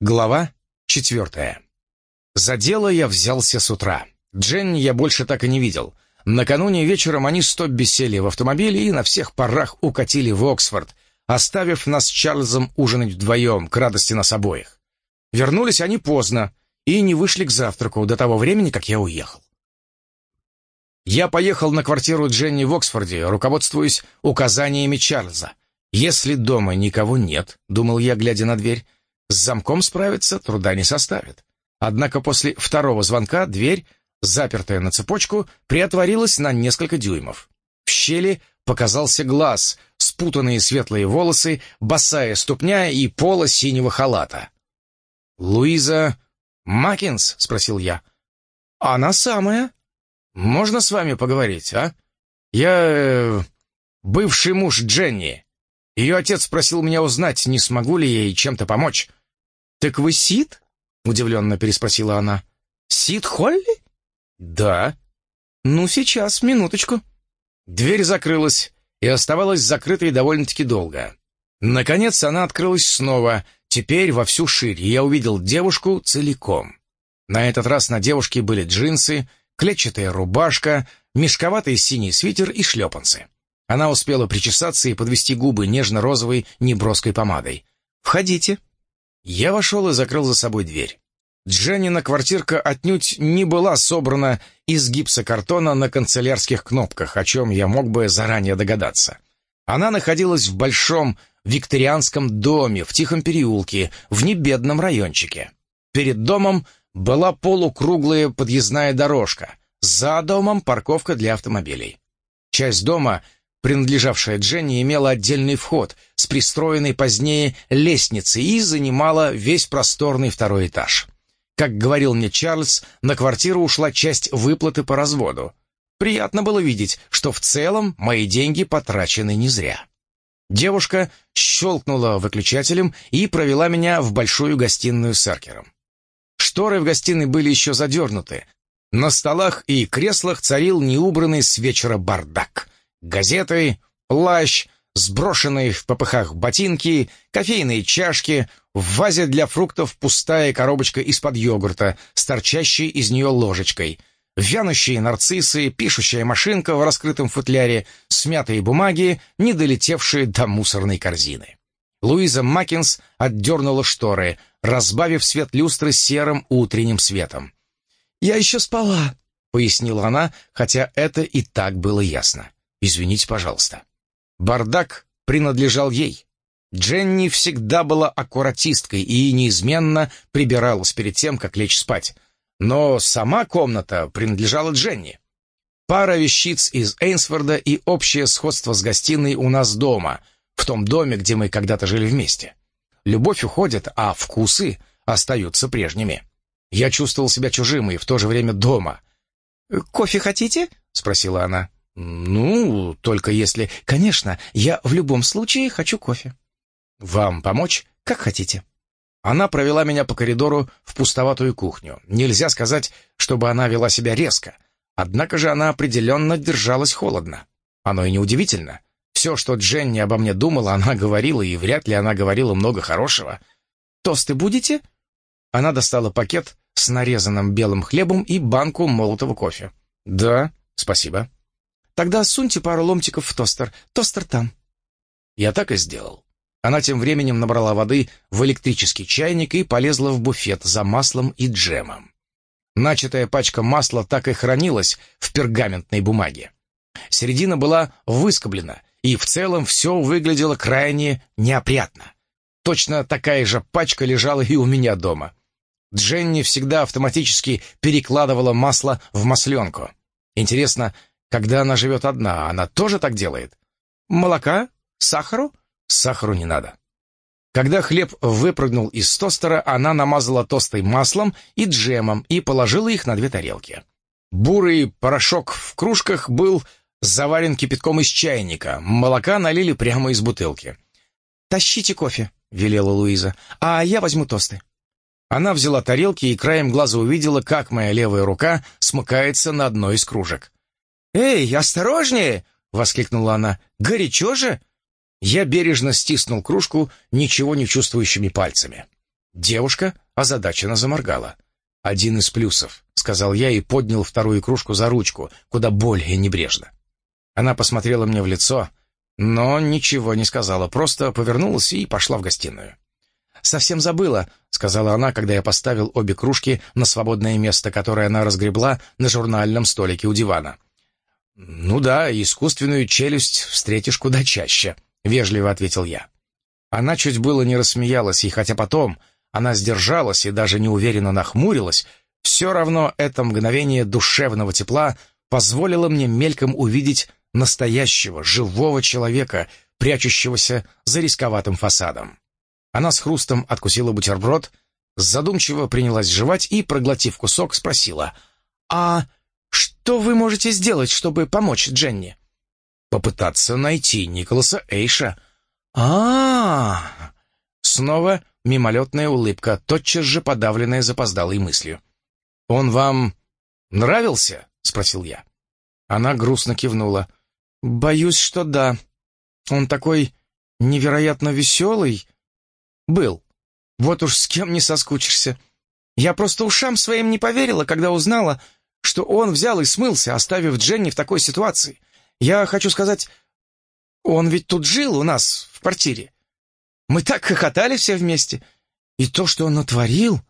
Глава четвертая. За дело я взялся с утра. Дженни я больше так и не видел. Накануне вечером они стоп бесели в автомобиле и на всех парах укатили в Оксфорд, оставив нас с Чарльзом ужинать вдвоем, к радости нас обоих. Вернулись они поздно и не вышли к завтраку до того времени, как я уехал. Я поехал на квартиру Дженни в Оксфорде, руководствуясь указаниями Чарльза. «Если дома никого нет», — думал я, глядя на дверь, с замком справиться труда не составит. Однако после второго звонка дверь, запертая на цепочку, приотворилась на несколько дюймов. В щели показался глаз, спутанные светлые волосы, босая ступня и пола синего халата. «Луиза Макинс?» — спросил я. «Она самая. Можно с вами поговорить, а? Я... Э, бывший муж Дженни. Ее отец просил меня узнать, не смогу ли ей чем-то помочь. «Так вы Сид?» — удивленно переспросила она. «Сид Холли?» «Да». «Ну, сейчас, минуточку». Дверь закрылась и оставалась закрытой довольно-таки долго. Наконец она открылась снова, теперь во всю ширь, и я увидел девушку целиком. На этот раз на девушке были джинсы, клетчатая рубашка, мешковатый синий свитер и шлепанцы. Она успела причесаться и подвести губы нежно-розовой неброской помадой. «Входите». Я вошел и закрыл за собой дверь. Дженнина квартирка отнюдь не была собрана из гипсокартона на канцелярских кнопках, о чем я мог бы заранее догадаться. Она находилась в большом викторианском доме в тихом переулке, в небедном райончике. Перед домом была полукруглая подъездная дорожка, за домом парковка для автомобилей. Часть дома принадлежавшая Дженни, имела отдельный вход с пристроенной позднее лестницей и занимала весь просторный второй этаж. Как говорил мне Чарльз, на квартиру ушла часть выплаты по разводу. Приятно было видеть, что в целом мои деньги потрачены не зря. Девушка щелкнула выключателем и провела меня в большую гостиную с эркером. Шторы в гостиной были еще задернуты. На столах и креслах царил неубранный с вечера бардак газеты, плащ, сброшенные в попыхах ботинки, кофейные чашки, в вазе для фруктов пустая коробочка из-под йогурта с торчащей из нее ложечкой, вянущие нарциссы, пишущая машинка в раскрытом футляре, смятые бумаги, не долетевшие до мусорной корзины. Луиза Маккинс отдернула шторы, разбавив свет люстры серым утренним светом. «Я еще спала», — пояснила она, хотя это и так было ясно. Извините, пожалуйста. Бардак принадлежал ей. Дженни всегда была аккуратисткой и неизменно прибиралась перед тем, как лечь спать. Но сама комната принадлежала Дженни. Пара вещиц из Эйнсфорда и общее сходство с гостиной у нас дома, в том доме, где мы когда-то жили вместе. Любовь уходит, а вкусы остаются прежними. Я чувствовал себя чужим и в то же время дома. «Кофе хотите?» — спросила она. «Ну, только если...» «Конечно, я в любом случае хочу кофе». «Вам помочь? Как хотите». Она провела меня по коридору в пустоватую кухню. Нельзя сказать, чтобы она вела себя резко. Однако же она определенно держалась холодно. Оно и неудивительно. Все, что Дженни обо мне думала, она говорила, и вряд ли она говорила много хорошего. «Тосты будете?» Она достала пакет с нарезанным белым хлебом и банку молотого кофе. «Да, спасибо». Тогда суньте пару ломтиков в тостер. Тостер там». Я так и сделал. Она тем временем набрала воды в электрический чайник и полезла в буфет за маслом и джемом. Начатая пачка масла так и хранилась в пергаментной бумаге. Середина была выскоблена, и в целом все выглядело крайне неопрятно. Точно такая же пачка лежала и у меня дома. Дженни всегда автоматически перекладывала масло в масленку. Интересно, когда она живет одна, она тоже так делает? Молока? Сахару? Сахару не надо. Когда хлеб выпрыгнул из тостера, она намазала тостой маслом и джемом и положила их на две тарелки. Бурый порошок в кружках был заварен кипятком из чайника, молока налили прямо из бутылки. «Тащите кофе», — велела Луиза, — «а я возьму тосты». Она взяла тарелки и краем глаза увидела, как моя левая рука смыкается на одной из кружек. «Эй, осторожнее!» — воскликнула она. «Горячо же?» Я бережно стиснул кружку ничего не чувствующими пальцами. Девушка озадаченно заморгала. «Один из плюсов», — сказал я и поднял вторую кружку за ручку, куда более небрежно. Она посмотрела мне в лицо, но ничего не сказала, просто повернулась и пошла в гостиную. «Совсем забыла», — сказала она, когда я поставил обе кружки на свободное место, которое она разгребла на журнальном столике у дивана. «Ну да, искусственную челюсть встретишь куда чаще», — вежливо ответил я. Она чуть было не рассмеялась, и хотя потом она сдержалась и даже неуверенно нахмурилась, все равно это мгновение душевного тепла позволило мне мельком увидеть настоящего, живого человека, прячущегося за рисковатым фасадом. Она с хрустом откусила бутерброд, задумчиво принялась жевать и, проглотив кусок, спросила, «А что вы можете сделать, чтобы помочь Дженни?» «Попытаться найти Николаса Эйша». А, -а, а Снова мимолетная улыбка, тотчас же подавленная запоздалой мыслью. «Он вам нравился?» — спросил я. Она грустно кивнула. «Боюсь, что да. Он такой невероятно веселый, был. Вот уж с кем не соскучишься. Я просто ушам своим не поверила, когда узнала, что он взял и смылся, оставив Дженни в такой ситуации. Я хочу сказать, он ведь тут жил у нас в квартире. Мы так хохотали все вместе. И то, что он натворил...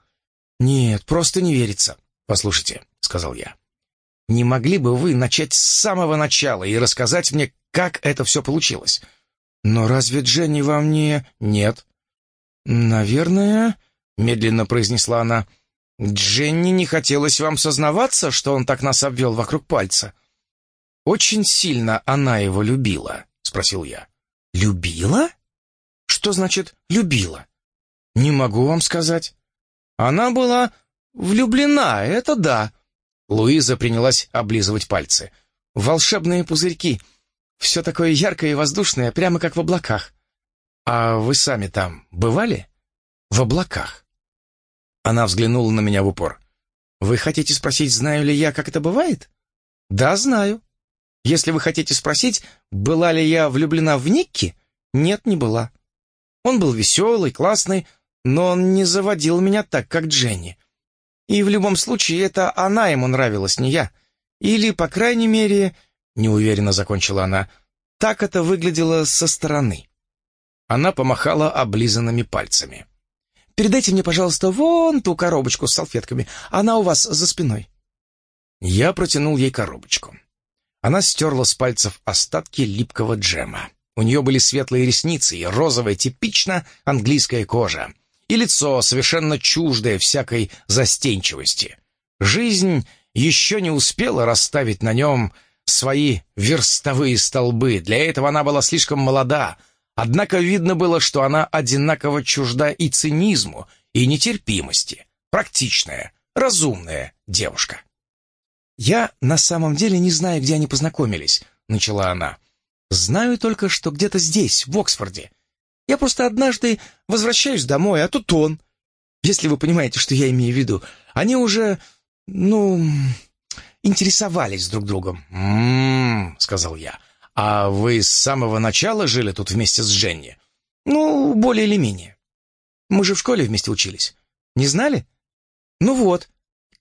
Нет, просто не верится. «Послушайте», — сказал я, — «не могли бы вы начать с самого начала и рассказать мне, как это все получилось?» «Но разве Дженни вам не...» «Нет», «Наверное», — медленно произнесла она, — «Дженни не хотелось вам сознаваться, что он так нас обвел вокруг пальца». «Очень сильно она его любила?» — спросил я. «Любила? Что значит «любила»?» «Не могу вам сказать». «Она была влюблена, это да». Луиза принялась облизывать пальцы. «Волшебные пузырьки. Все такое яркое и воздушное, прямо как в облаках. «А вы сами там бывали? В облаках?» Она взглянула на меня в упор. «Вы хотите спросить, знаю ли я, как это бывает?» «Да, знаю. Если вы хотите спросить, была ли я влюблена в Никки, нет, не была. Он был веселый, классный, но он не заводил меня так, как Дженни. И в любом случае это она ему нравилась, не я. Или, по крайней мере, неуверенно закончила она, так это выглядело со стороны. Она помахала облизанными пальцами. «Передайте мне, пожалуйста, вон ту коробочку с салфетками. Она у вас за спиной». Я протянул ей коробочку. Она стерла с пальцев остатки липкого джема. У нее были светлые ресницы и розовая, типично английская кожа. И лицо, совершенно чуждое всякой застенчивости. Жизнь еще не успела расставить на нем свои верстовые столбы. Для этого она была слишком молода, Однако видно было, что она одинаково чужда и цинизму, и нетерпимости. Практичная, разумная девушка. «Я на самом деле не знаю, где они познакомились», — начала она. «Знаю только, что где-то здесь, в Оксфорде. Я просто однажды возвращаюсь домой, а тут он. Если вы понимаете, что я имею в виду. Они уже, ну, интересовались друг другом». «М-м-м», сказал я. «А вы с самого начала жили тут вместе с Дженни?» «Ну, более или менее. Мы же в школе вместе учились. Не знали?» «Ну вот.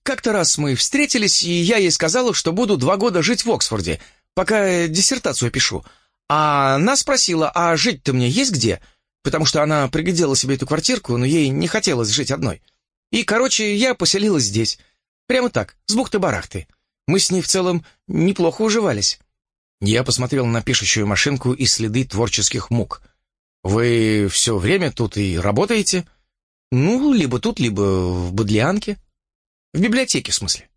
Как-то раз мы встретились, и я ей сказала, что буду два года жить в Оксфорде, пока диссертацию пишу. А она спросила, а жить-то мне есть где? Потому что она приглядела себе эту квартирку, но ей не хотелось жить одной. И, короче, я поселилась здесь. Прямо так, с бухты-барахты. Мы с ней в целом неплохо уживались. Я посмотрел на пишущую машинку и следы творческих мук. «Вы все время тут и работаете?» «Ну, либо тут, либо в Бодлианке». «В библиотеке, в смысле?»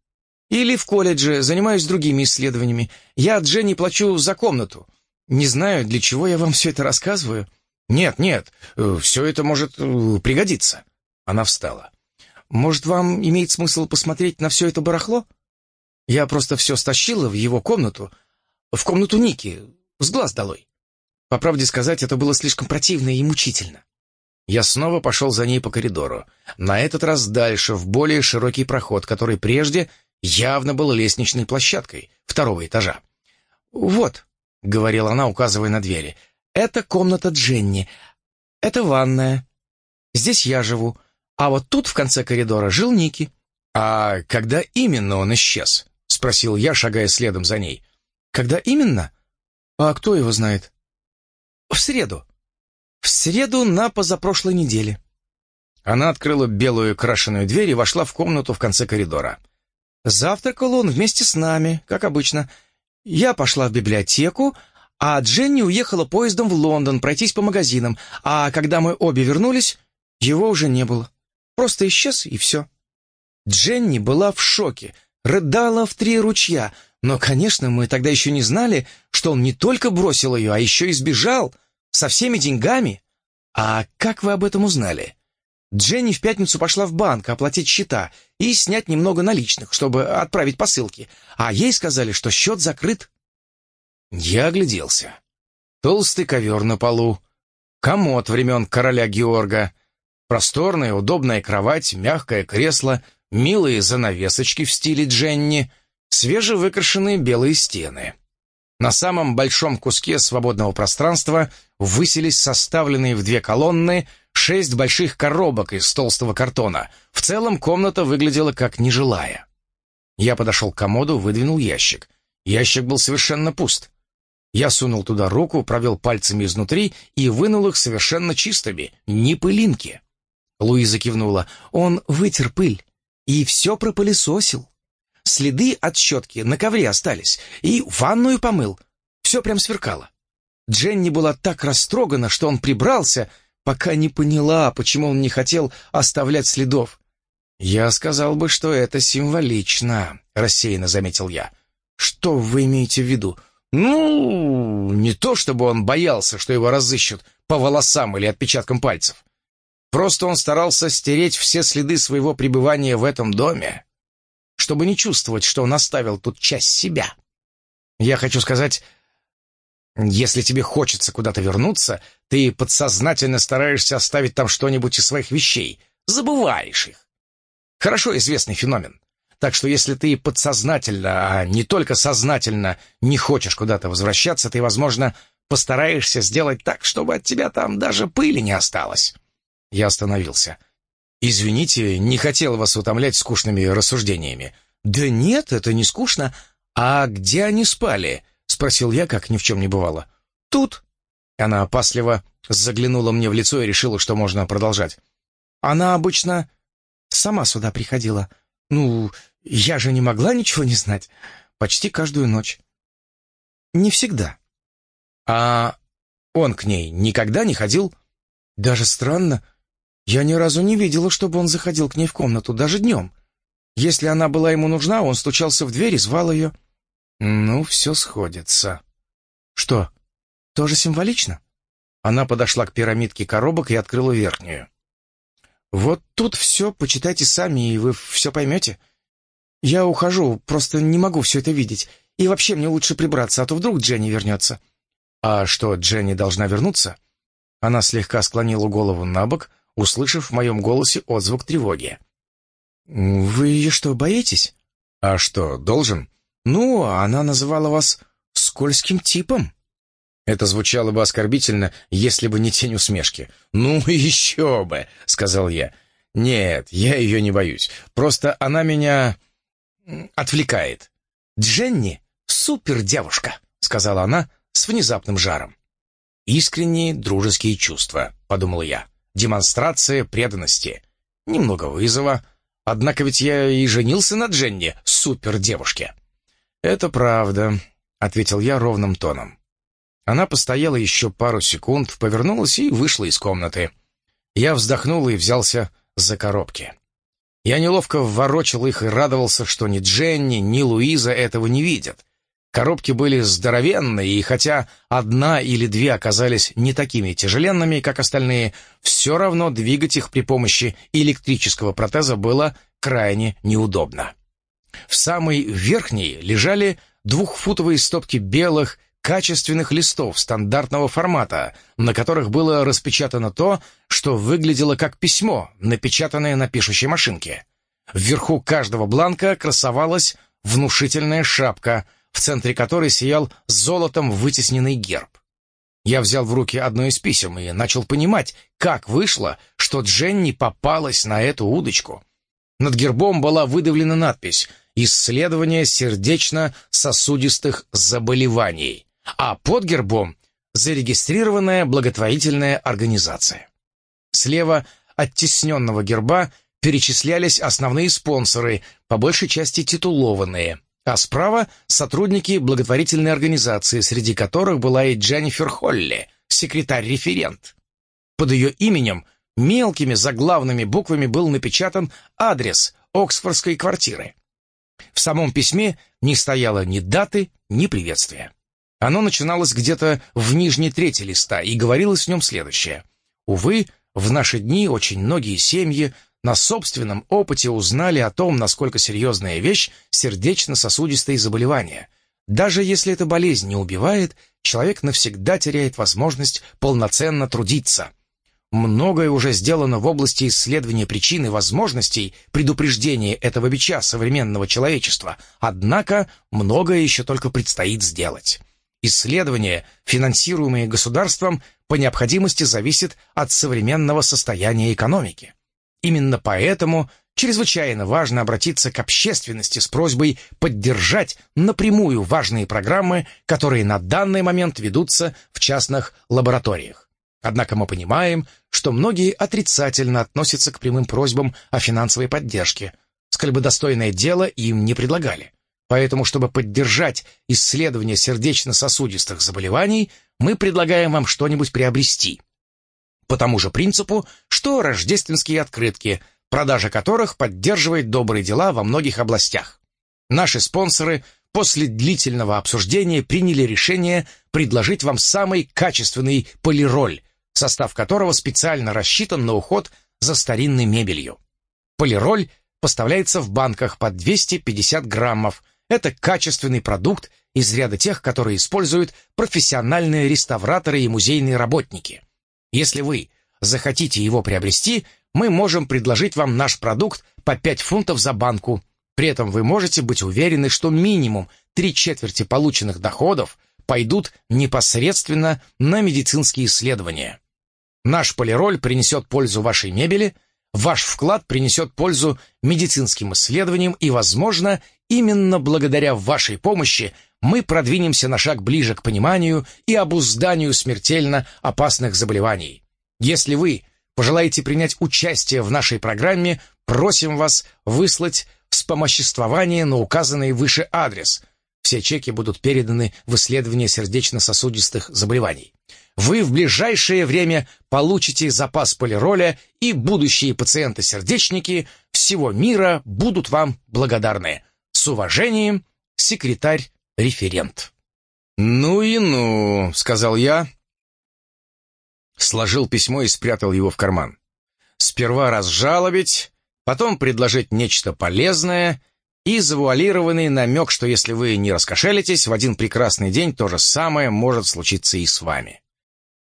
«Или в колледже, занимаюсь другими исследованиями. Я Дженни плачу за комнату. Не знаю, для чего я вам все это рассказываю». «Нет, нет, э, все это может э, пригодиться». Она встала. «Может, вам имеет смысл посмотреть на все это барахло?» Я просто все стащила в его комнату, в комнату Ники, с глаз долой. По правде сказать, это было слишком противно и мучительно. Я снова пошел за ней по коридору, на этот раз дальше, в более широкий проход, который прежде явно был лестничной площадкой второго этажа. «Вот», — говорила она, указывая на двери, — «это комната Дженни, это ванная. Здесь я живу, А вот тут, в конце коридора, жил Ники. «А когда именно он исчез?» — спросил я, шагая следом за ней. «Когда именно? А кто его знает?» «В среду. В среду на позапрошлой неделе». Она открыла белую крашеную дверь и вошла в комнату в конце коридора. Завтракал он вместе с нами, как обычно. Я пошла в библиотеку, а Дженни уехала поездом в Лондон пройтись по магазинам, а когда мы обе вернулись, его уже не было. Просто исчез, и все. Дженни была в шоке, рыдала в три ручья, но, конечно, мы тогда еще не знали, что он не только бросил ее, а еще и сбежал со всеми деньгами. А как вы об этом узнали? Дженни в пятницу пошла в банк оплатить счета и снять немного наличных, чтобы отправить посылки, а ей сказали, что счет закрыт. Я огляделся. Толстый ковер на полу, комод времен короля Георга, просторная удобная кровать, мягкое кресло, милые занавесочки в стиле Дженни, свежевыкрашенные белые стены. На самом большом куске свободного пространства высились составленные в две колонны шесть больших коробок из толстого картона. В целом комната выглядела как нежилая. Я подошел к комоду, выдвинул ящик. Ящик был совершенно пуст. Я сунул туда руку, провел пальцами изнутри и вынул их совершенно чистыми, ни пылинки. Луиза кивнула. Он вытер пыль и все пропылесосил. Следы от щетки на ковре остались, и ванную помыл. Все прям сверкало. Дженни была так растрогана, что он прибрался, пока не поняла, почему он не хотел оставлять следов. «Я сказал бы, что это символично», — рассеянно заметил я. «Что вы имеете в виду?» Ну, не то чтобы он боялся, что его разыщут по волосам или отпечаткам пальцев. Просто он старался стереть все следы своего пребывания в этом доме, чтобы не чувствовать, что он оставил тут часть себя. Я хочу сказать, если тебе хочется куда-то вернуться, ты подсознательно стараешься оставить там что-нибудь из своих вещей, забываешь их. Хорошо известный феномен. Так что если ты подсознательно, а не только сознательно не хочешь куда-то возвращаться, ты, возможно, постараешься сделать так, чтобы от тебя там даже пыли не осталось. Я остановился. «Извините, не хотел вас утомлять скучными рассуждениями». «Да нет, это не скучно. А где они спали?» — спросил я, как ни в чем не бывало. «Тут». Она опасливо заглянула мне в лицо и решила, что можно продолжать. «Она обычно сама сюда приходила. Ну, я же не могла ничего не знать. Почти каждую ночь. Не всегда. А он к ней никогда не ходил? Даже странно. Я ни разу не видела, чтобы он заходил к ней в комнату, даже днем. Если она была ему нужна, он стучался в дверь и звал ее. Ну, все сходится. Что, тоже символично? Она подошла к пирамидке коробок и открыла верхнюю. Вот тут все, почитайте сами, и вы все поймете. «Я ухожу, просто не могу все это видеть. И вообще мне лучше прибраться, а то вдруг Дженни вернется». «А что, Дженни должна вернуться?» Она слегка склонила голову на бок, услышав в моем голосе отзвук тревоги. «Вы ее что, боитесь?» «А что, должен?» «Ну, она называла вас скользким типом». Это звучало бы оскорбительно, если бы не тень усмешки. «Ну еще бы!» — сказал я. «Нет, я ее не боюсь. Просто она меня отвлекает. «Дженни — супер девушка», — сказала она с внезапным жаром. «Искренние дружеские чувства», — подумал я. «Демонстрация преданности. Немного вызова. Однако ведь я и женился на Дженни, супер девушке». «Это правда», — ответил я ровным тоном. Она постояла еще пару секунд, повернулась и вышла из комнаты. Я вздохнул и взялся за коробки. Я неловко ворочал их и радовался, что ни Дженни, ни Луиза этого не видят. Коробки были здоровенные, и хотя одна или две оказались не такими тяжеленными, как остальные, все равно двигать их при помощи электрического протеза было крайне неудобно. В самой верхней лежали двухфутовые стопки белых, качественных листов стандартного формата, на которых было распечатано то, что выглядело как письмо, напечатанное на пишущей машинке. Вверху каждого бланка красовалась внушительная шапка, в центре которой сиял золотом вытесненный герб. Я взял в руки одно из писем и начал понимать, как вышло, что Дженни попалась на эту удочку. Над гербом была выдавлена надпись «Исследование сердечно-сосудистых заболеваний», а под гербом зарегистрированная благотворительная организация. Слева от тесненного герба перечислялись основные спонсоры, по большей части титулованные, а справа — сотрудники благотворительной организации, среди которых была и Дженнифер Холли, секретарь-референт. Под ее именем мелкими заглавными буквами был напечатан адрес Оксфордской квартиры. В самом письме не стояло ни даты, ни приветствия. Оно начиналось где-то в нижней трети листа и говорилось в нем следующее. «Увы, в наши дни очень многие семьи на собственном опыте узнали о том, насколько серьезная вещь сердечно-сосудистые заболевания. Даже если эта болезнь не убивает, человек навсегда теряет возможность полноценно трудиться. Многое уже сделано в области исследования причин и возможностей предупреждения этого бича современного человечества, однако многое еще только предстоит сделать. Исследования, финансируемые государством, по необходимости зависят от современного состояния экономики. Именно поэтому чрезвычайно важно обратиться к общественности с просьбой поддержать напрямую важные программы, которые на данный момент ведутся в частных лабораториях. Однако мы понимаем, что многие отрицательно относятся к прямым просьбам о финансовой поддержке, сколь бы достойное дело им не предлагали. Поэтому, чтобы поддержать исследование сердечно-сосудистых заболеваний, мы предлагаем вам что-нибудь приобрести. По тому же принципу, что рождественские открытки, продажа которых поддерживает добрые дела во многих областях. Наши спонсоры после длительного обсуждения приняли решение предложить вам самый качественный полироль, состав которого специально рассчитан на уход за старинной мебелью. Полироль поставляется в банках по 250 граммов, это качественный продукт из ряда тех, которые используют профессиональные реставраторы и музейные работники. Если вы захотите его приобрести, мы можем предложить вам наш продукт по 5 фунтов за банку. При этом вы можете быть уверены, что минимум три четверти полученных доходов пойдут непосредственно на медицинские исследования. Наш полироль принесет пользу вашей мебели – Ваш вклад принесет пользу медицинским исследованиям, и, возможно, именно благодаря вашей помощи мы продвинемся на шаг ближе к пониманию и обузданию смертельно опасных заболеваний. Если вы пожелаете принять участие в нашей программе, просим вас выслать вспомоществование на указанный выше адрес. Все чеки будут переданы в исследование сердечно-сосудистых заболеваний. Вы в ближайшее время получите запас полироля, и будущие пациенты-сердечники всего мира будут вам благодарны. С уважением, секретарь-референт. «Ну и ну», — сказал я, сложил письмо и спрятал его в карман. Сперва разжалобить, потом предложить нечто полезное и завуалированный намек, что если вы не раскошелитесь, в один прекрасный день то же самое может случиться и с вами.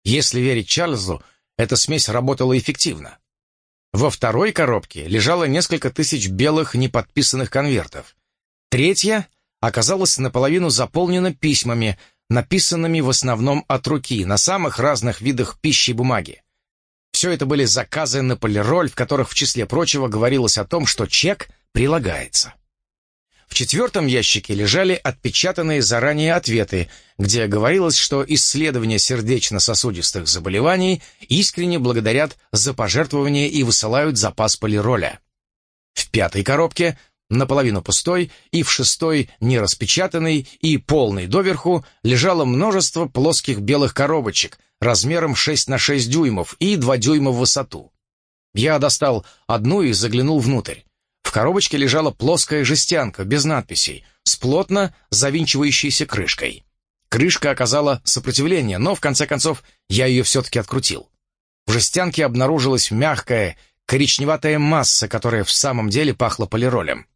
Если верить Чарльзу, эта смесь работала эффективно. Во второй коробке лежало несколько тысяч белых неподписанных конвертов. Третья оказалась наполовину заполнена письмами, написанными в основном от руки, на самых разных видах пищи и бумаги. Все это были заказы на полироль, в которых, в числе прочего, говорилось о том, что чек прилагается. В четвертом ящике лежали отпечатанные заранее ответы, где говорилось, что исследования сердечно-сосудистых заболеваний искренне благодарят за пожертвования и высылают запас полироля. В пятой коробке, наполовину пустой, и в шестой, нераспечатанной и полной доверху, лежало множество плоских белых коробочек размером 6 на 6 дюймов и 2 дюйма в высоту. Я достал одну и заглянул внутрь. В коробочке лежала плоская жестянка без надписей, с плотно завинчивающейся крышкой. Крышка оказала сопротивление, но, в конце концов, я ее все-таки открутил. В жестянке обнаружилась мягкая, коричневатая масса, которая в самом деле пахла полиролем.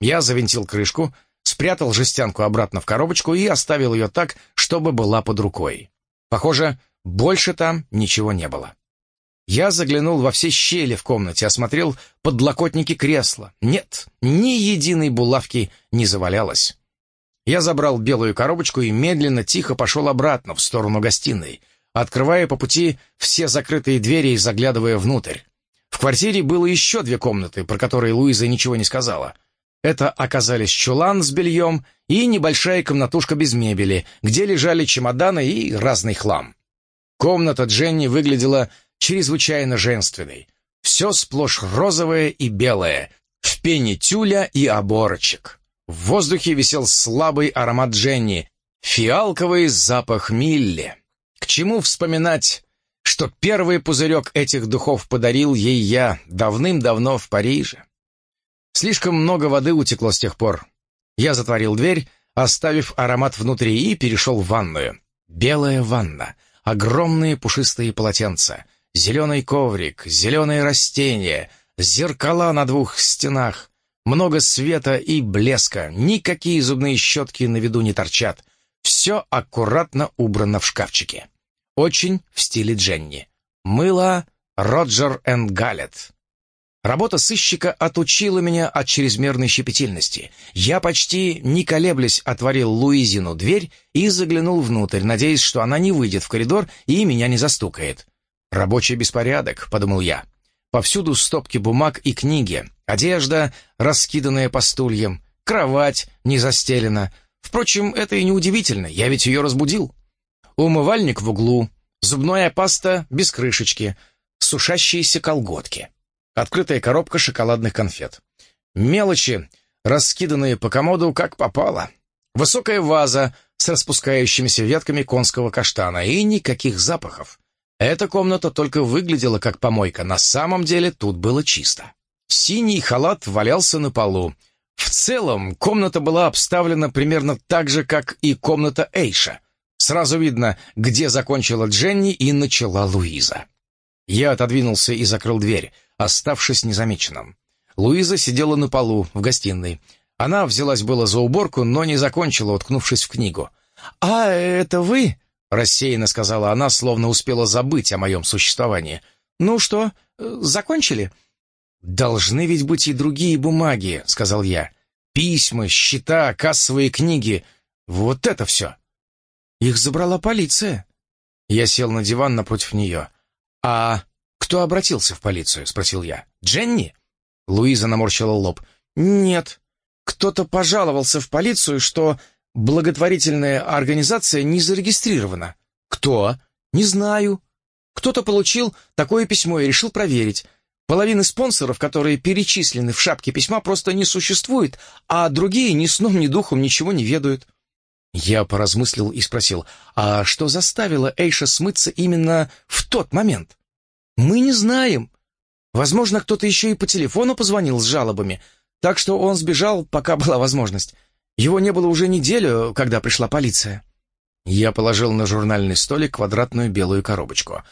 Я завинтил крышку, спрятал жестянку обратно в коробочку и оставил ее так, чтобы была под рукой. Похоже, больше там ничего не было. Я заглянул во все щели в комнате, осмотрел подлокотники кресла. Нет, ни единой булавки не завалялось. Я забрал белую коробочку и медленно, тихо пошел обратно, в сторону гостиной, открывая по пути все закрытые двери и заглядывая внутрь. В квартире было еще две комнаты, про которые Луиза ничего не сказала. Это оказались чулан с бельем и небольшая комнатушка без мебели, где лежали чемоданы и разный хлам. Комната Дженни выглядела чрезвычайно женственной. Все сплошь розовое и белое, в пене тюля и оборочек. В воздухе висел слабый аромат Дженни, фиалковый запах Милли. К чему вспоминать, что первый пузырек этих духов подарил ей я давным-давно в Париже? Слишком много воды утекло с тех пор. Я затворил дверь, оставив аромат внутри, и перешел в ванную. Белая ванна, огромные пушистые полотенца, зеленый коврик, зеленые растения, зеркала на двух стенах, много света и блеска, никакие зубные щетки на виду не торчат. Все аккуратно убрано в шкафчике. Очень в стиле Дженни. Мыло Роджер энд Галлет. Работа сыщика отучила меня от чрезмерной щепетильности. Я почти не колеблясь отворил Луизину дверь и заглянул внутрь, надеясь, что она не выйдет в коридор и меня не застукает. «Рабочий беспорядок», — подумал я. Повсюду стопки бумаг и книги, одежда, раскиданная по стульям, кровать не застелена. Впрочем, это и не удивительно, я ведь ее разбудил. Умывальник в углу, зубная паста без крышечки, сушащиеся колготки открытая коробка шоколадных конфет. Мелочи, раскиданные по комоду как попало. Высокая ваза с распускающимися ветками конского каштана и никаких запахов. Эта комната только выглядела как помойка, на самом деле тут было чисто. Синий халат валялся на полу. В целом, комната была обставлена примерно так же, как и комната Эйша. Сразу видно, где закончила Дженни и начала Луиза. Я отодвинулся и закрыл дверь оставшись незамеченным. Луиза сидела на полу в гостиной. Она взялась было за уборку, но не закончила, уткнувшись в книгу. «А, это вы?» — рассеянно сказала она, словно успела забыть о моем существовании. «Ну что, закончили?» «Должны ведь быть и другие бумаги», — сказал я. «Письма, счета, кассовые книги. Вот это все». «Их забрала полиция». Я сел на диван напротив нее. «А «Кто обратился в полицию?» — спросил я. «Дженни?» Луиза наморщила лоб. «Нет. Кто-то пожаловался в полицию, что благотворительная организация не зарегистрирована». «Кто?» «Не знаю. Кто-то получил такое письмо и решил проверить. Половины спонсоров, которые перечислены в шапке письма, просто не существует, а другие ни сном, ни духом ничего не ведают». Я поразмыслил и спросил, а что заставило Эйша смыться именно в тот момент? Мы не знаем. Возможно, кто-то еще и по телефону позвонил с жалобами, так что он сбежал, пока была возможность. Его не было уже неделю, когда пришла полиция. Я положил на журнальный столик квадратную белую коробочку.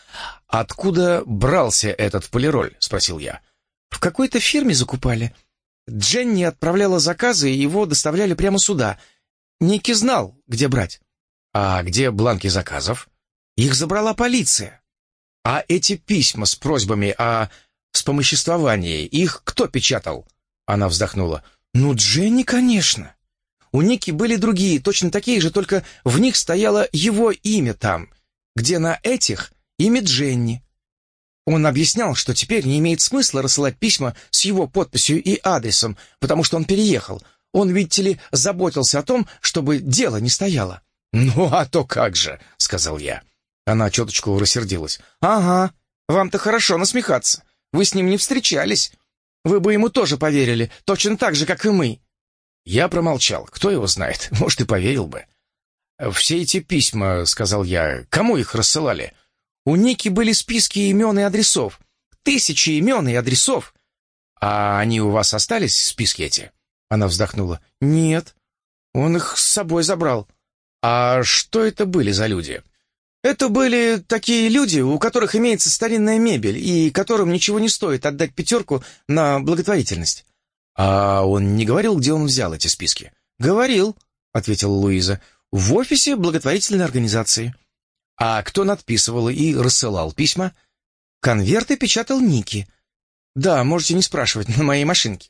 «Откуда брался этот полироль?» — спросил я. «В какой-то фирме закупали. Дженни отправляла заказы, и его доставляли прямо сюда. Ники знал, где брать». «А где бланки заказов?» «Их забрала полиция». А эти письма с просьбами о вспомоществовании, их кто печатал? Она вздохнула. Ну, Дженни, конечно. У Ники были другие, точно такие же, только в них стояло его имя там, где на этих имя Дженни. Он объяснял, что теперь не имеет смысла рассылать письма с его подписью и адресом, потому что он переехал. Он, видите ли, заботился о том, чтобы дело не стояло. «Ну, а то как же», — сказал я. Она чуточку рассердилась. «Ага, вам-то хорошо насмехаться. Вы с ним не встречались. Вы бы ему тоже поверили, точно так же, как и мы». Я промолчал. Кто его знает? Может, и поверил бы. «Все эти письма, — сказал я, — кому их рассылали?» «У Ники были списки имен и адресов. Тысячи имен и адресов». «А они у вас остались, списки эти?» Она вздохнула. «Нет, он их с собой забрал». «А что это были за люди?» Это были такие люди, у которых имеется старинная мебель, и которым ничего не стоит отдать пятерку на благотворительность. А он не говорил, где он взял эти списки? Говорил, ответила Луиза, в офисе благотворительной организации. А кто надписывал и рассылал письма? Конверты печатал Ники. Да, можете не спрашивать, на моей машинке.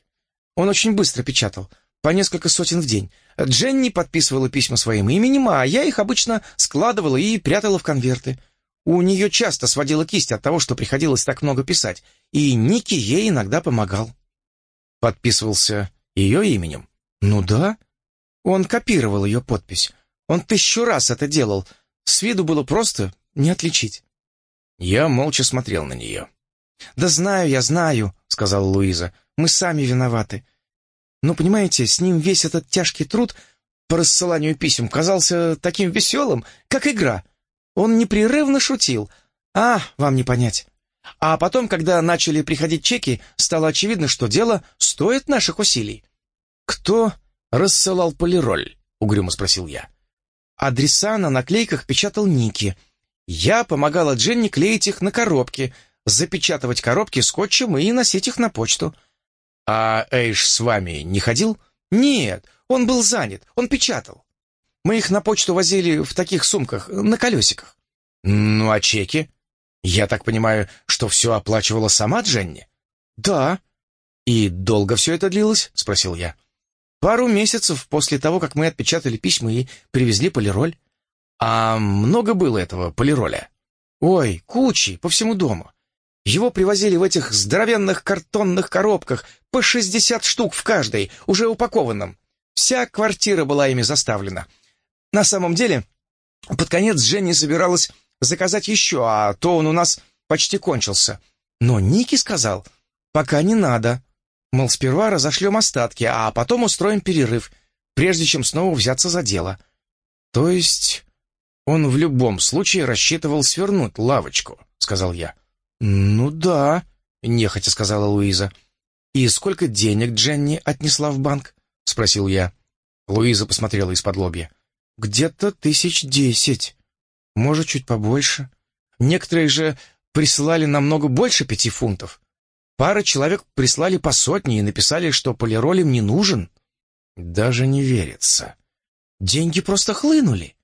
Он очень быстро печатал. По несколько сотен в день. Дженни подписывала письма своим именем, а я их обычно складывала и прятала в конверты. У нее часто сводила кисть от того, что приходилось так много писать, и Ники ей иногда помогал. Подписывался ее именем? Ну да. Он копировал ее подпись. Он тысячу раз это делал. С виду было просто не отличить. Я молча смотрел на нее. «Да знаю, я знаю», — сказала Луиза. «Мы сами виноваты. Но, понимаете, с ним весь этот тяжкий труд по рассыланию писем казался таким веселым, как игра. Он непрерывно шутил. А, вам не понять. А потом, когда начали приходить чеки, стало очевидно, что дело стоит наших усилий. «Кто рассылал полироль?» — угрюмо спросил я. Адреса на наклейках печатал Ники. Я помогала Дженни клеить их на коробки, запечатывать коробки скотчем и носить их на почту. «А Эйш с вами не ходил?» «Нет, он был занят, он печатал. Мы их на почту возили в таких сумках, на колесиках». «Ну, а чеки? Я так понимаю, что все оплачивала сама Дженни?» «Да». «И долго все это длилось?» — спросил я. «Пару месяцев после того, как мы отпечатали письма и привезли полироль». «А много было этого полироля?» «Ой, кучи, по всему дому. Его привозили в этих здоровенных картонных коробках, по шестьдесят штук в каждой, уже упакованном. Вся квартира была ими заставлена. На самом деле, под конец Женни собиралась заказать еще, а то он у нас почти кончился. Но Ники сказал, пока не надо. Мол, сперва разошлем остатки, а потом устроим перерыв, прежде чем снова взяться за дело. То есть он в любом случае рассчитывал свернуть лавочку, сказал я. «Ну да», — нехотя сказала Луиза. «И сколько денег Дженни отнесла в банк?» — спросил я. Луиза посмотрела из-под лобья. «Где-то тысяч десять. Может, чуть побольше. Некоторые же прислали намного больше пяти фунтов. Пара человек прислали по сотне и написали, что полироль им не нужен. Даже не верится. Деньги просто хлынули.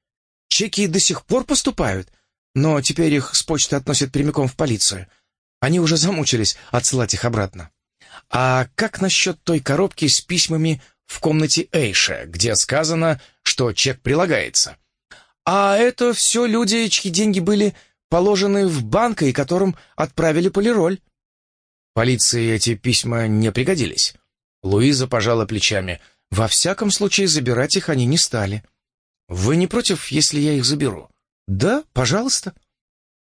Чеки до сих пор поступают, но теперь их с почты относят прямиком в полицию. Они уже замучились отсылать их обратно. А как насчет той коробки с письмами в комнате Эйша, где сказано, что чек прилагается? А это все люди, чьи деньги были положены в банк и которым отправили полироль. Полиции эти письма не пригодились. Луиза пожала плечами. Во всяком случае, забирать их они не стали. Вы не против, если я их заберу? «Да, пожалуйста».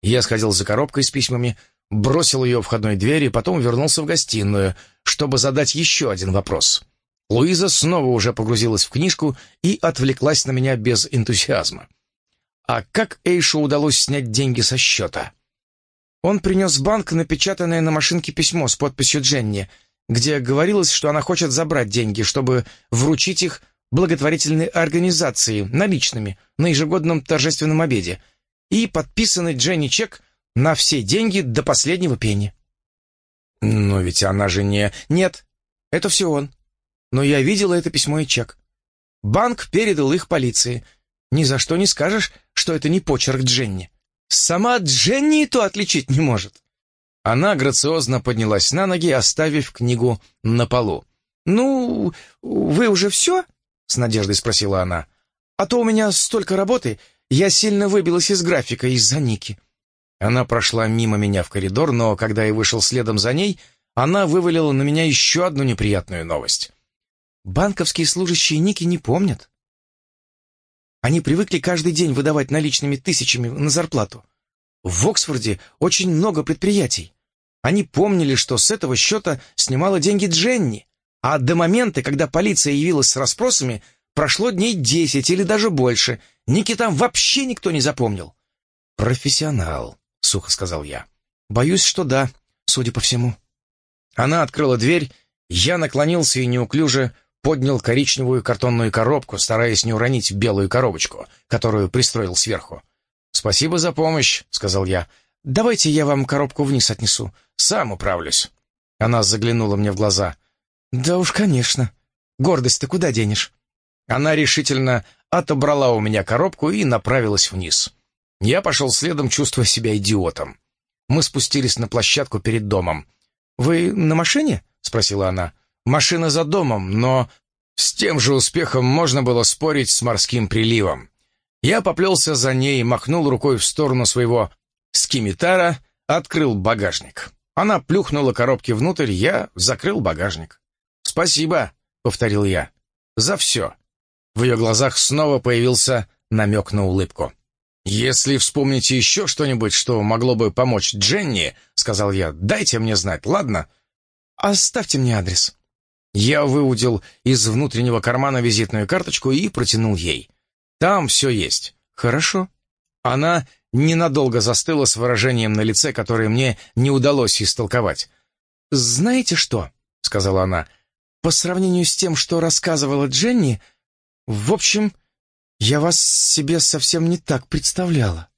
Я сходил за коробкой с письмами, бросил ее в входной двери, потом вернулся в гостиную, чтобы задать еще один вопрос. Луиза снова уже погрузилась в книжку и отвлеклась на меня без энтузиазма. А как Эйшу удалось снять деньги со счета? Он принес в банк напечатанное на машинке письмо с подписью Дженни, где говорилось, что она хочет забрать деньги, чтобы вручить их благотворительной организации наличными на ежегодном торжественном обеде и подписанный Дженни чек на все деньги до последнего пенни. Но ведь она же не... Нет, это все он. Но я видела это письмо и чек. Банк передал их полиции. Ни за что не скажешь, что это не почерк Дженни. Сама Дженни и то отличить не может. Она грациозно поднялась на ноги, оставив книгу на полу. «Ну, вы уже все?» С надеждой спросила она. «А то у меня столько работы, я сильно выбилась из графика из-за Ники». Она прошла мимо меня в коридор, но когда я вышел следом за ней, она вывалила на меня еще одну неприятную новость. «Банковские служащие Ники не помнят. Они привыкли каждый день выдавать наличными тысячами на зарплату. В Оксфорде очень много предприятий. Они помнили, что с этого счета снимала деньги Дженни, а до момента, когда полиция явилась с расспросами, прошло дней десять или даже больше. Ники там вообще никто не запомнил. «Профессионал», — сухо сказал я. «Боюсь, что да, судя по всему». Она открыла дверь, я наклонился и неуклюже поднял коричневую картонную коробку, стараясь не уронить белую коробочку, которую пристроил сверху. «Спасибо за помощь», — сказал я. «Давайте я вам коробку вниз отнесу. Сам управлюсь». Она заглянула мне в глаза. «Да уж, конечно. Гордость ты куда денешь?» Она решительно отобрала у меня коробку и направилась вниз. Я пошел следом, чувствуя себя идиотом. Мы спустились на площадку перед домом. «Вы на машине?» — спросила она. «Машина за домом, но С тем же успехом можно было спорить с морским приливом. Я поплелся за ней, махнул рукой в сторону своего скимитара, открыл багажник. Она плюхнула коробки внутрь, я закрыл багажник. «Спасибо», — повторил я, — «за все». В ее глазах снова появился намек на улыбку. «Если вспомните еще что-нибудь, что могло бы помочь Дженни, — сказал я, — дайте мне знать, ладно?» «Оставьте мне адрес». Я выудил из внутреннего кармана визитную карточку и протянул ей. «Там все есть». «Хорошо». Она ненадолго застыла с выражением на лице, которое мне не удалось истолковать. «Знаете что?» — сказала она. «По сравнению с тем, что рассказывала Дженни, в общем, я вас себе совсем не так представляла».